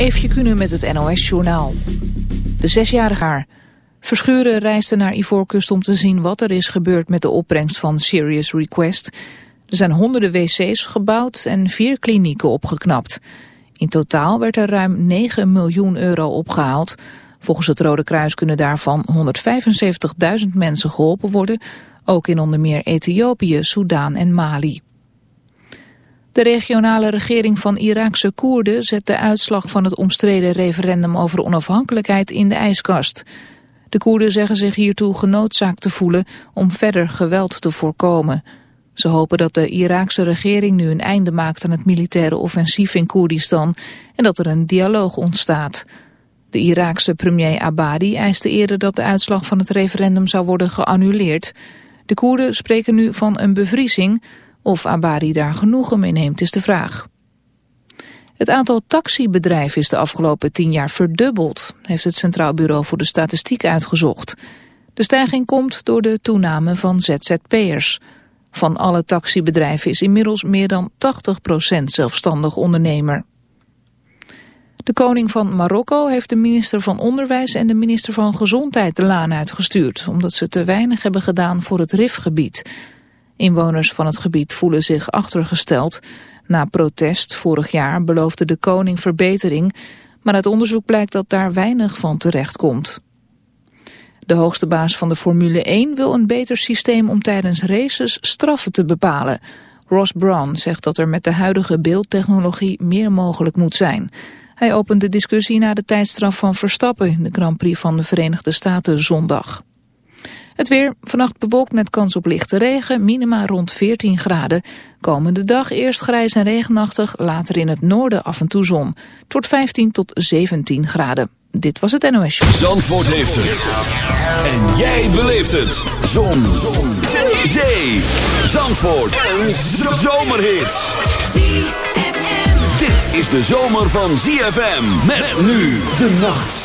Eefje Kunnen met het NOS-journaal. De zesjarige haar. Verschuren reisde naar Ivoorkust om te zien wat er is gebeurd met de opbrengst van Serious Request. Er zijn honderden wc's gebouwd en vier klinieken opgeknapt. In totaal werd er ruim 9 miljoen euro opgehaald. Volgens het Rode Kruis kunnen daarvan 175.000 mensen geholpen worden... ook in onder meer Ethiopië, Soudaan en Mali. De regionale regering van Iraakse Koerden zet de uitslag van het omstreden referendum over onafhankelijkheid in de ijskast. De Koerden zeggen zich hiertoe genoodzaakt te voelen om verder geweld te voorkomen. Ze hopen dat de Iraakse regering nu een einde maakt aan het militaire offensief in Koerdistan en dat er een dialoog ontstaat. De Iraakse premier Abadi eiste eerder dat de uitslag van het referendum zou worden geannuleerd. De Koerden spreken nu van een bevriezing of Abadi daar genoegen mee neemt is de vraag. Het aantal taxibedrijven is de afgelopen tien jaar verdubbeld, heeft het Centraal Bureau voor de Statistiek uitgezocht. De stijging komt door de toename van ZZP'ers. Van alle taxibedrijven is inmiddels meer dan 80% zelfstandig ondernemer. De koning van Marokko heeft de minister van Onderwijs en de minister van Gezondheid de laan uitgestuurd, omdat ze te weinig hebben gedaan voor het RIF-gebied. Inwoners van het gebied voelen zich achtergesteld. Na protest vorig jaar beloofde de koning verbetering, maar uit onderzoek blijkt dat daar weinig van terecht komt. De hoogste baas van de Formule 1 wil een beter systeem om tijdens races straffen te bepalen. Ross Brawn zegt dat er met de huidige beeldtechnologie meer mogelijk moet zijn. Hij opent de discussie na de tijdstraf van Verstappen in de Grand Prix van de Verenigde Staten zondag. Het weer, vannacht bewolkt met kans op lichte regen, minima rond 14 graden. Komende dag eerst grijs en regenachtig, later in het noorden af en toe zon. Tot 15 tot 17 graden. Dit was het NOS Show. Zandvoort heeft het. En jij beleeft het. Zon. zon. Zee. Zandvoort. Een zomerhit. Dit is de zomer van ZFM. Met nu de nacht.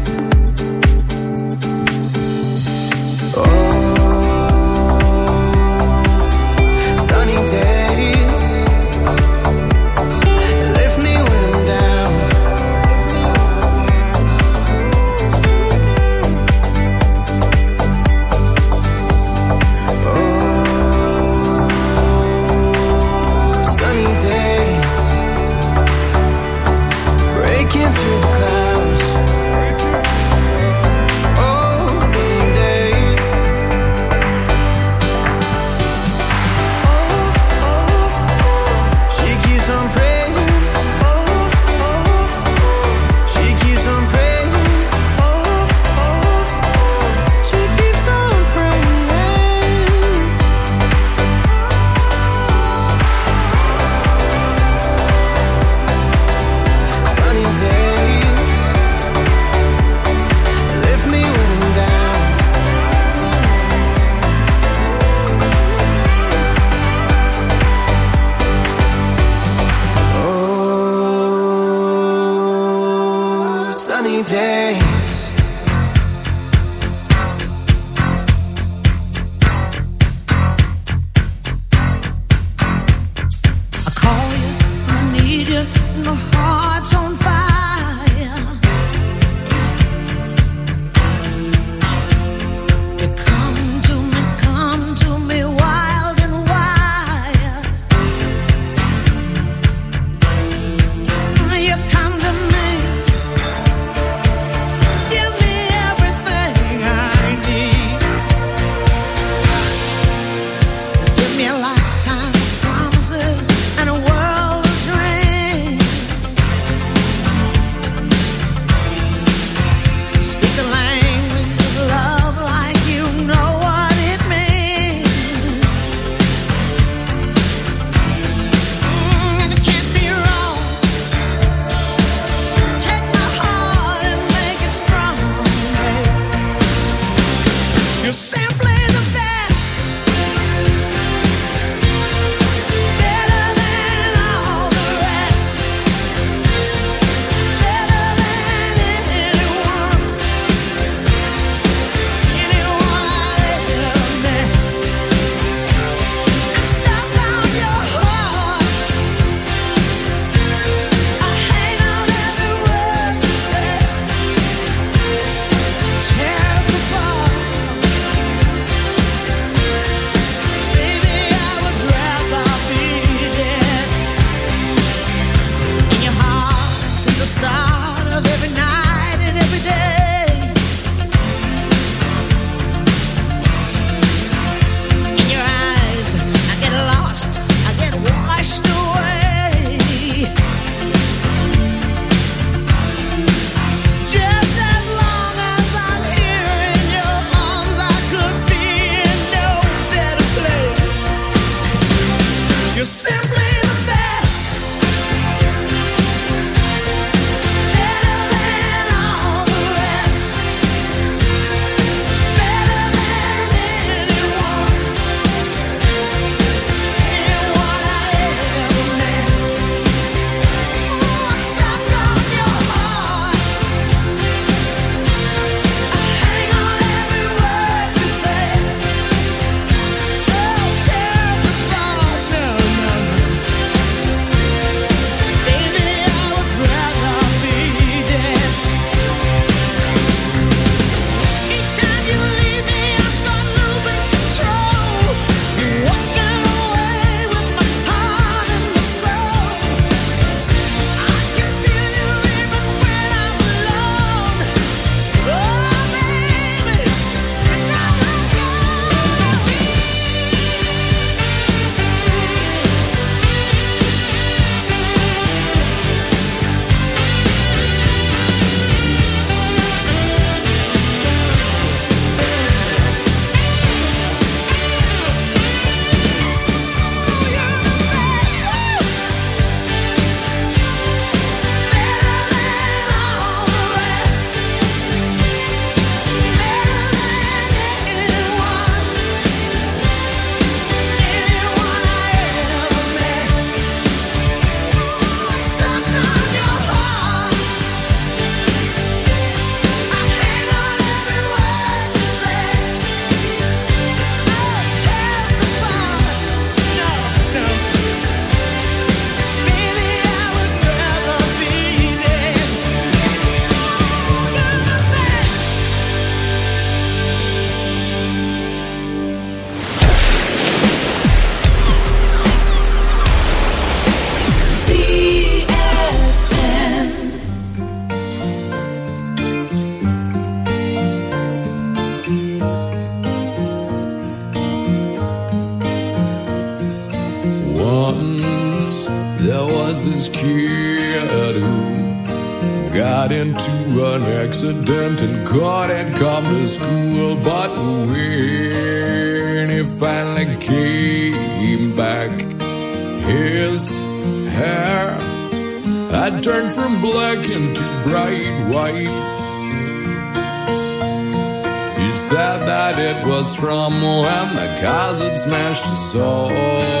from where my cousin smashed his soul.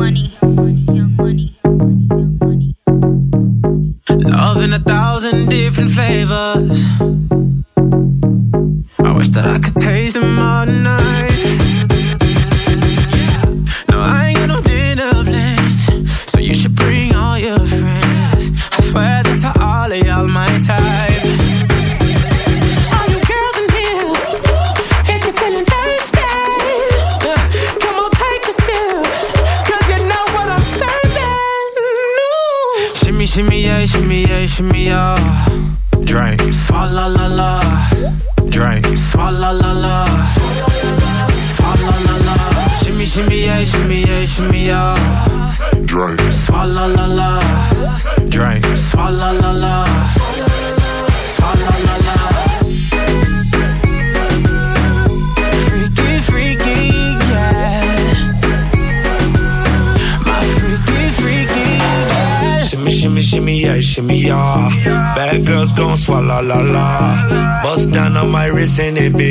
pretend it, be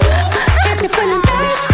If you're feeling thirsty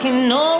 can know